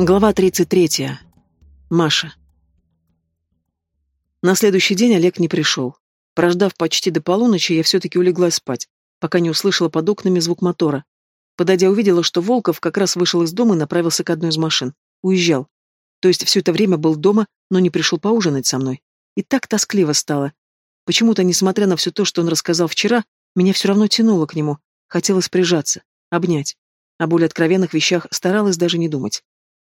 Глава 33. Маша. На следующий день Олег не пришел. Прождав почти до полуночи, я все-таки улеглась спать, пока не услышала под окнами звук мотора. Подойдя, увидела, что Волков как раз вышел из дома и направился к одной из машин. Уезжал. То есть все это время был дома, но не пришел поужинать со мной. И так тоскливо стало. Почему-то, несмотря на все то, что он рассказал вчера, меня все равно тянуло к нему. Хотелось прижаться, обнять. О более откровенных вещах старалась даже не думать.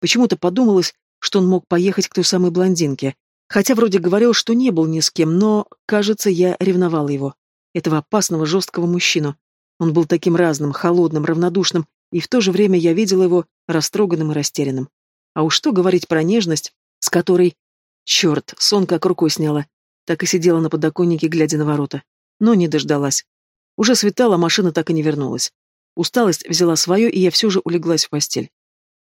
Почему-то подумалось, что он мог поехать к той самой блондинке, хотя вроде говорил, что не был ни с кем, но, кажется, я ревновала его. Этого опасного, жесткого мужчину. Он был таким разным, холодным, равнодушным, и в то же время я видела его растроганным и растерянным. А уж что говорить про нежность, с которой... Черт, сон как рукой сняла. Так и сидела на подоконнике, глядя на ворота. Но не дождалась. Уже светало, машина так и не вернулась. Усталость взяла свое, и я все же улеглась в постель.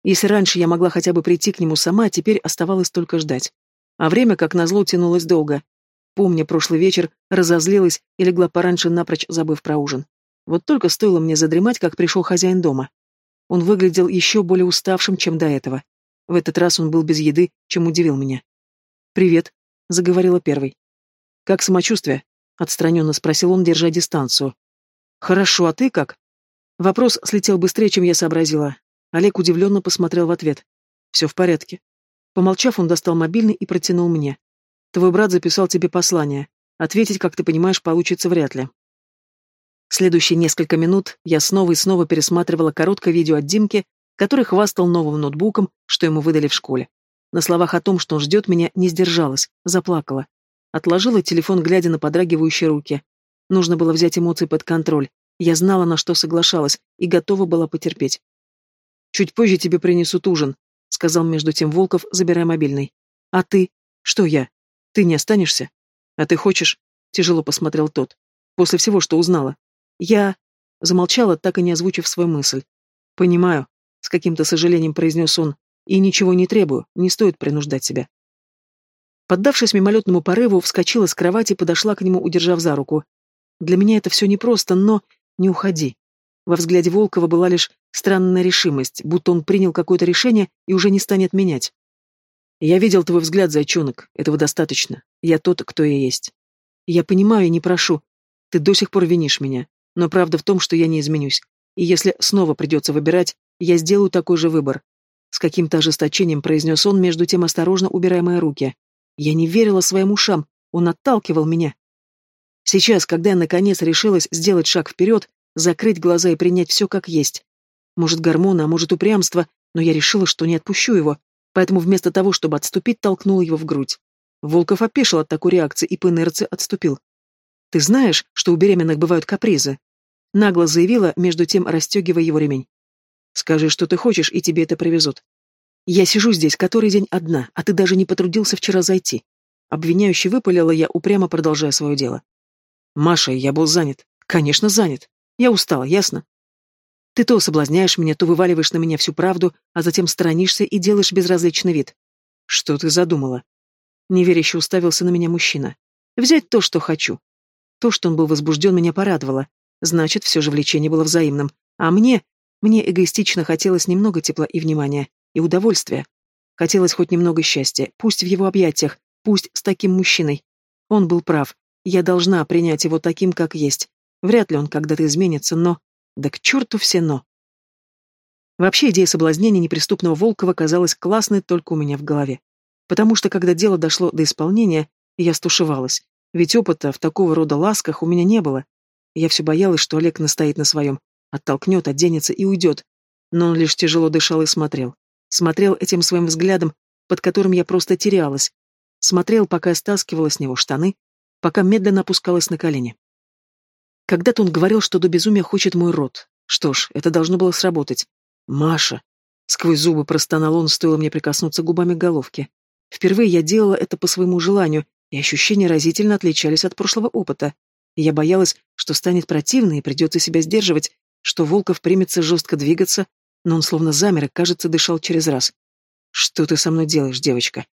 Если раньше я могла хотя бы прийти к нему сама, теперь оставалось только ждать. А время, как назло, тянулось долго. Помня прошлый вечер, разозлилась и легла пораньше, напрочь забыв про ужин. Вот только стоило мне задремать, как пришел хозяин дома. Он выглядел еще более уставшим, чем до этого. В этот раз он был без еды, чем удивил меня. «Привет», — заговорила первой. «Как самочувствие?» — отстраненно спросил он, держа дистанцию. «Хорошо, а ты как?» Вопрос слетел быстрее, чем я сообразила. Олег удивленно посмотрел в ответ. «Все в порядке». Помолчав, он достал мобильный и протянул мне. «Твой брат записал тебе послание. Ответить, как ты понимаешь, получится вряд ли». Следующие несколько минут я снова и снова пересматривала короткое видео от Димки, который хвастал новым ноутбуком, что ему выдали в школе. На словах о том, что он ждет меня, не сдержалась, заплакала. Отложила телефон, глядя на подрагивающие руки. Нужно было взять эмоции под контроль. Я знала, на что соглашалась, и готова была потерпеть. Чуть позже тебе принесут ужин», — сказал между тем Волков, забирая мобильный. «А ты? Что я? Ты не останешься? А ты хочешь?» — тяжело посмотрел тот. «После всего, что узнала». «Я...» — замолчала, так и не озвучив свою мысль. «Понимаю», — с каким-то сожалением произнес он. «И ничего не требую, не стоит принуждать себя». Поддавшись мимолетному порыву, вскочила с кровати и подошла к нему, удержав за руку. «Для меня это все непросто, но... Не уходи. Во взгляде Волкова была лишь странная решимость, будто он принял какое-то решение и уже не станет менять. «Я видел твой взгляд, зайчонок. Этого достаточно. Я тот, кто я есть. Я понимаю и не прошу. Ты до сих пор винишь меня. Но правда в том, что я не изменюсь. И если снова придется выбирать, я сделаю такой же выбор». С каким-то ожесточением произнес он, между тем осторожно убирая мои руки. Я не верила своим ушам. Он отталкивал меня. Сейчас, когда я наконец решилась сделать шаг вперед, закрыть глаза и принять все как есть. Может, гормоны, а может, упрямство, но я решила, что не отпущу его, поэтому вместо того, чтобы отступить, толкнула его в грудь. Волков опешил от такой реакции и по инерции отступил. «Ты знаешь, что у беременных бывают капризы?» Нагло заявила, между тем расстегивая его ремень. «Скажи, что ты хочешь, и тебе это привезут. Я сижу здесь который день одна, а ты даже не потрудился вчера зайти». Обвиняюще выпалила я, упрямо продолжая свое дело. «Маша, я был занят. Конечно, занят. Я устала, ясно? Ты то соблазняешь меня, то вываливаешь на меня всю правду, а затем сторонишься и делаешь безразличный вид. Что ты задумала? Неверяще уставился на меня мужчина. Взять то, что хочу. То, что он был возбужден, меня порадовало. Значит, все же влечение было взаимным. А мне, мне эгоистично хотелось немного тепла и внимания, и удовольствия. Хотелось хоть немного счастья, пусть в его объятиях, пусть с таким мужчиной. Он был прав. Я должна принять его таким, как есть, Вряд ли он когда-то изменится, но... Да к черту все «но». Вообще идея соблазнения неприступного Волкова казалась классной только у меня в голове. Потому что, когда дело дошло до исполнения, я стушевалась. Ведь опыта в такого рода ласках у меня не было. Я все боялась, что Олег настоит на своем. Оттолкнет, оденется и уйдет. Но он лишь тяжело дышал и смотрел. Смотрел этим своим взглядом, под которым я просто терялась. Смотрел, пока я стаскивала с него штаны, пока медленно опускалась на колени. Когда-то он говорил, что до безумия хочет мой рот. Что ж, это должно было сработать. Маша. Сквозь зубы простонал он, стоило мне прикоснуться губами к головке. Впервые я делала это по своему желанию, и ощущения разительно отличались от прошлого опыта. я боялась, что станет противно и придется себя сдерживать, что Волков примется жестко двигаться, но он словно замер и, кажется, дышал через раз. «Что ты со мной делаешь, девочка?»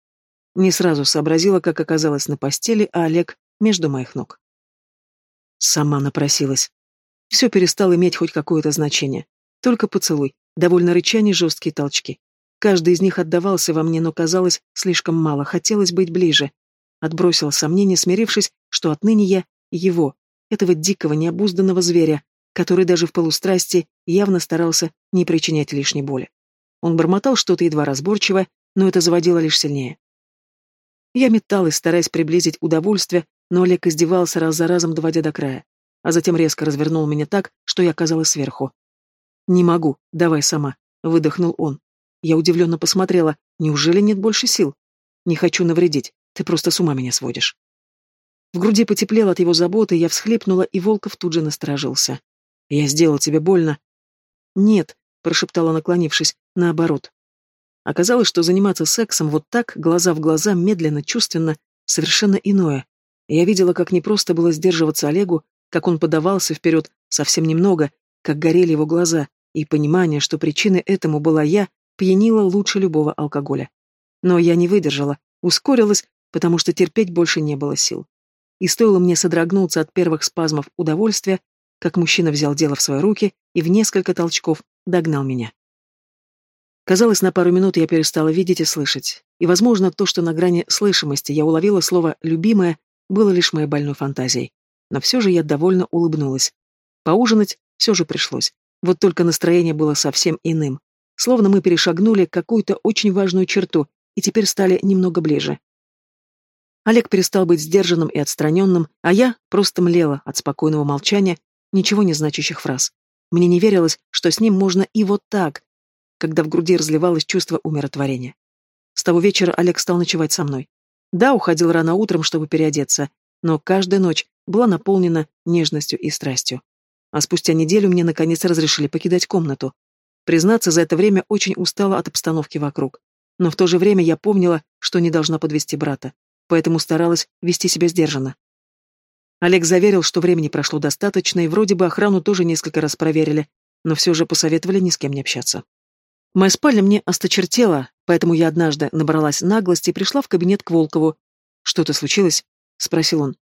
Не сразу сообразила, как оказалась на постели, а Олег между моих ног. Сама напросилась. Все перестало иметь хоть какое-то значение. Только поцелуй, довольно рычание, жесткие толчки. Каждый из них отдавался во мне, но казалось слишком мало, хотелось быть ближе. Отбросила сомнения, смирившись, что отныне я его, этого дикого, необузданного зверя, который даже в полустрасти явно старался не причинять лишней боли. Он бормотал что-то едва разборчиво, но это заводило лишь сильнее. Я металась, стараясь приблизить удовольствие, но Олег издевался раз за разом, доводя до края, а затем резко развернул меня так, что я оказалась сверху. «Не могу, давай сама», — выдохнул он. Я удивленно посмотрела, неужели нет больше сил? «Не хочу навредить, ты просто с ума меня сводишь». В груди потеплело от его заботы, я всхлипнула, и Волков тут же насторожился. «Я сделал тебе больно?» «Нет», — прошептала, наклонившись, — «наоборот». Оказалось, что заниматься сексом вот так, глаза в глаза, медленно, чувственно, совершенно иное. Я видела, как непросто было сдерживаться Олегу, как он подавался вперед совсем немного, как горели его глаза, и понимание, что причиной этому была я, пьянило лучше любого алкоголя. Но я не выдержала, ускорилась, потому что терпеть больше не было сил. И стоило мне содрогнуться от первых спазмов удовольствия, как мужчина взял дело в свои руки и в несколько толчков догнал меня. Казалось, на пару минут я перестала видеть и слышать. И, возможно, то, что на грани слышимости я уловила слово «любимое», было лишь моей больной фантазией. Но все же я довольно улыбнулась. Поужинать все же пришлось. Вот только настроение было совсем иным. Словно мы перешагнули какую-то очень важную черту и теперь стали немного ближе. Олег перестал быть сдержанным и отстраненным, а я просто млела от спокойного молчания, ничего не значащих фраз. Мне не верилось, что с ним можно и вот так, когда в груди разливалось чувство умиротворения. С того вечера Олег стал ночевать со мной. Да, уходил рано утром, чтобы переодеться, но каждая ночь была наполнена нежностью и страстью. А спустя неделю мне наконец разрешили покидать комнату. Признаться, за это время очень устала от обстановки вокруг. Но в то же время я помнила, что не должна подвести брата поэтому старалась вести себя сдержанно. Олег заверил, что времени прошло достаточно, и вроде бы охрану тоже несколько раз проверили, но все же посоветовали ни с кем не общаться. Моя спальня мне осточертела, поэтому я однажды набралась наглости и пришла в кабинет к Волкову. «Что-то случилось?» — спросил он.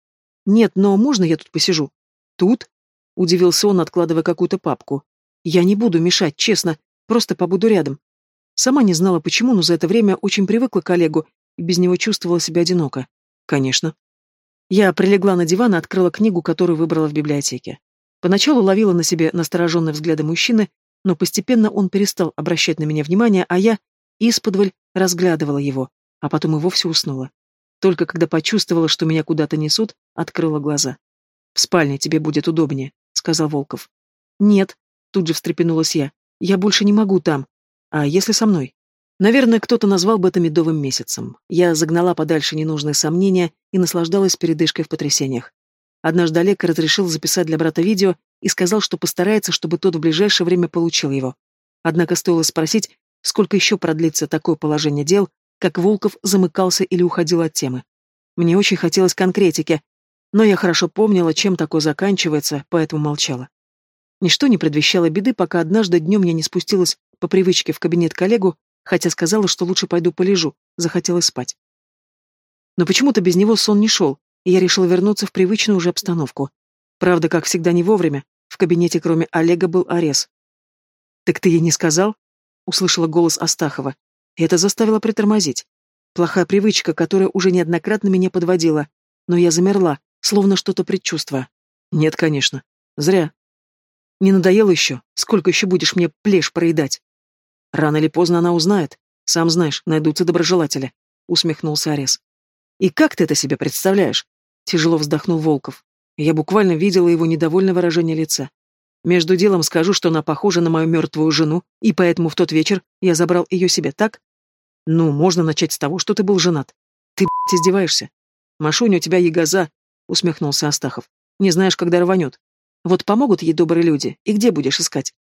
«Нет, но можно я тут посижу?» «Тут?» — удивился он, откладывая какую-то папку. «Я не буду мешать, честно, просто побуду рядом». Сама не знала почему, но за это время очень привыкла к Олегу и без него чувствовала себя одиноко. Конечно. Я прилегла на диван и открыла книгу, которую выбрала в библиотеке. Поначалу ловила на себе настороженные взгляды мужчины, но постепенно он перестал обращать на меня внимание, а я исподволь разглядывала его, а потом и вовсе уснула. Только когда почувствовала, что меня куда-то несут, открыла глаза. «В спальне тебе будет удобнее», — сказал Волков. «Нет», — тут же встрепенулась я, — «я больше не могу там. А если со мной?» Наверное, кто-то назвал бы это медовым месяцем. Я загнала подальше ненужные сомнения и наслаждалась передышкой в потрясениях. Однажды Олег разрешил записать для брата видео и сказал, что постарается, чтобы тот в ближайшее время получил его. Однако стоило спросить, сколько еще продлится такое положение дел, как Волков замыкался или уходил от темы. Мне очень хотелось конкретики, но я хорошо помнила, чем такое заканчивается, поэтому молчала. Ничто не предвещало беды, пока однажды днем я не спустилась по привычке в кабинет коллегу хотя сказала, что лучше пойду полежу, захотелось спать. Но почему-то без него сон не шел, и я решила вернуться в привычную уже обстановку. Правда, как всегда, не вовремя. В кабинете, кроме Олега, был Арес. «Так ты ей не сказал?» — услышала голос Астахова. И это заставило притормозить. Плохая привычка, которая уже неоднократно меня подводила. Но я замерла, словно что-то предчувствуя. «Нет, конечно. Зря. Не надоело еще? Сколько еще будешь мне плешь проедать?» Рано или поздно она узнает. Сам знаешь, найдутся доброжелатели. Усмехнулся Арес. И как ты это себе представляешь? Тяжело вздохнул Волков. Я буквально видела его недовольное выражение лица. Между делом скажу, что она похожа на мою мертвую жену, и поэтому в тот вечер я забрал ее себе, так? Ну, можно начать с того, что ты был женат. Ты, блядь, издеваешься? Машуня, у тебя ягоза, усмехнулся Астахов. Не знаешь, когда рванет. Вот помогут ей добрые люди, и где будешь искать?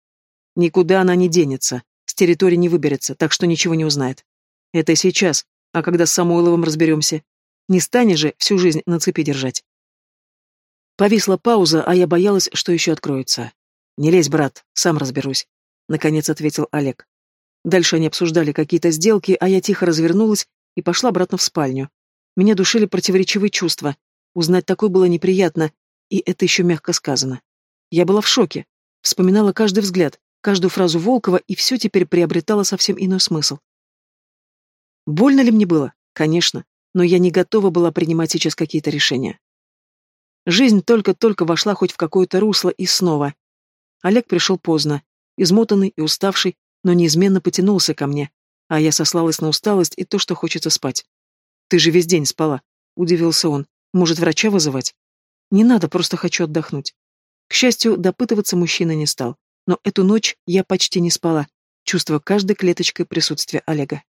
Никуда она не денется, с территории не выберется, так что ничего не узнает. Это сейчас, а когда с Самойловым разберемся. Не станешь же всю жизнь на цепи держать. Повисла пауза, а я боялась, что еще откроется. «Не лезь, брат, сам разберусь», — наконец ответил Олег. Дальше они обсуждали какие-то сделки, а я тихо развернулась и пошла обратно в спальню. Меня душили противоречивые чувства. Узнать такое было неприятно, и это еще мягко сказано. Я была в шоке. Вспоминала каждый взгляд, каждую фразу Волкова, и все теперь приобретало совсем иной смысл. Больно ли мне было? Конечно, но я не готова была принимать сейчас какие-то решения. Жизнь только-только вошла хоть в какое-то русло и снова. Олег пришел поздно, измотанный и уставший, но неизменно потянулся ко мне, а я сослалась на усталость и то, что хочется спать. «Ты же весь день спала», — удивился он. «Может, врача вызывать?» «Не надо, просто хочу отдохнуть». К счастью, допытываться мужчина не стал, но эту ночь я почти не спала, чувствуя каждой клеточкой присутствие Олега.